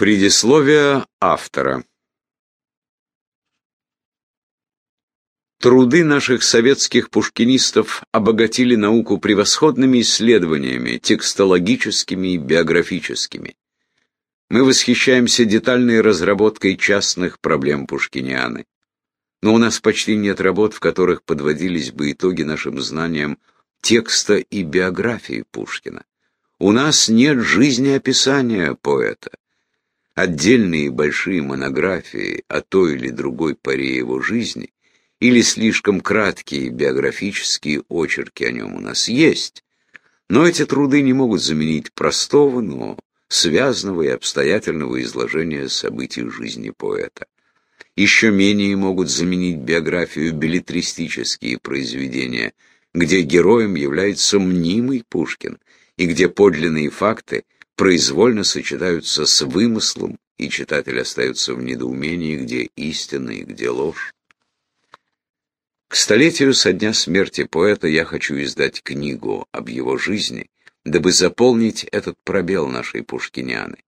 Предисловие автора Труды наших советских пушкинистов обогатили науку превосходными исследованиями, текстологическими и биографическими. Мы восхищаемся детальной разработкой частных проблем пушкинианы. Но у нас почти нет работ, в которых подводились бы итоги нашим знаниям текста и биографии Пушкина. У нас нет жизнеописания поэта. Отдельные большие монографии о той или другой поре его жизни или слишком краткие биографические очерки о нем у нас есть, но эти труды не могут заменить простого, но связанного и обстоятельного изложения событий жизни поэта. Еще менее могут заменить биографию билетристические произведения, где героем является мнимый Пушкин, и где подлинные факты произвольно сочетаются с вымыслом, и читатель остается в недоумении, где истина и где ложь. К столетию со дня смерти поэта я хочу издать книгу об его жизни, дабы заполнить этот пробел нашей пушкиняны.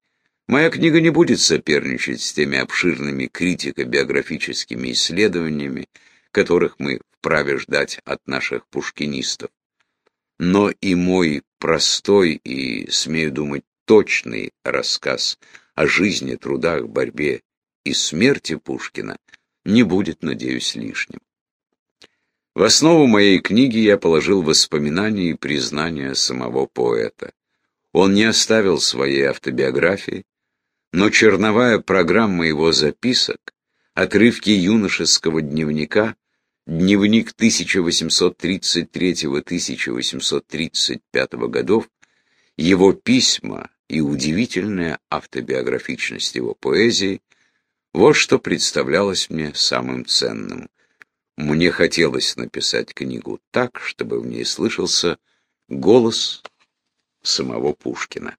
Моя книга не будет соперничать с теми обширными критико-биографическими исследованиями, которых мы вправе ждать от наших пушкинистов. Но и мой простой и, смею думать, точный рассказ о жизни, трудах, борьбе и смерти Пушкина не будет, надеюсь, лишним. В основу моей книги я положил воспоминания и признания самого поэта. Он не оставил своей автобиографии, но черновая программа его записок, отрывки юношеского дневника, дневник 1833-1835 годов, его письма и удивительная автобиографичность его поэзии, вот что представлялось мне самым ценным – мне хотелось написать книгу так, чтобы в ней слышался голос самого Пушкина.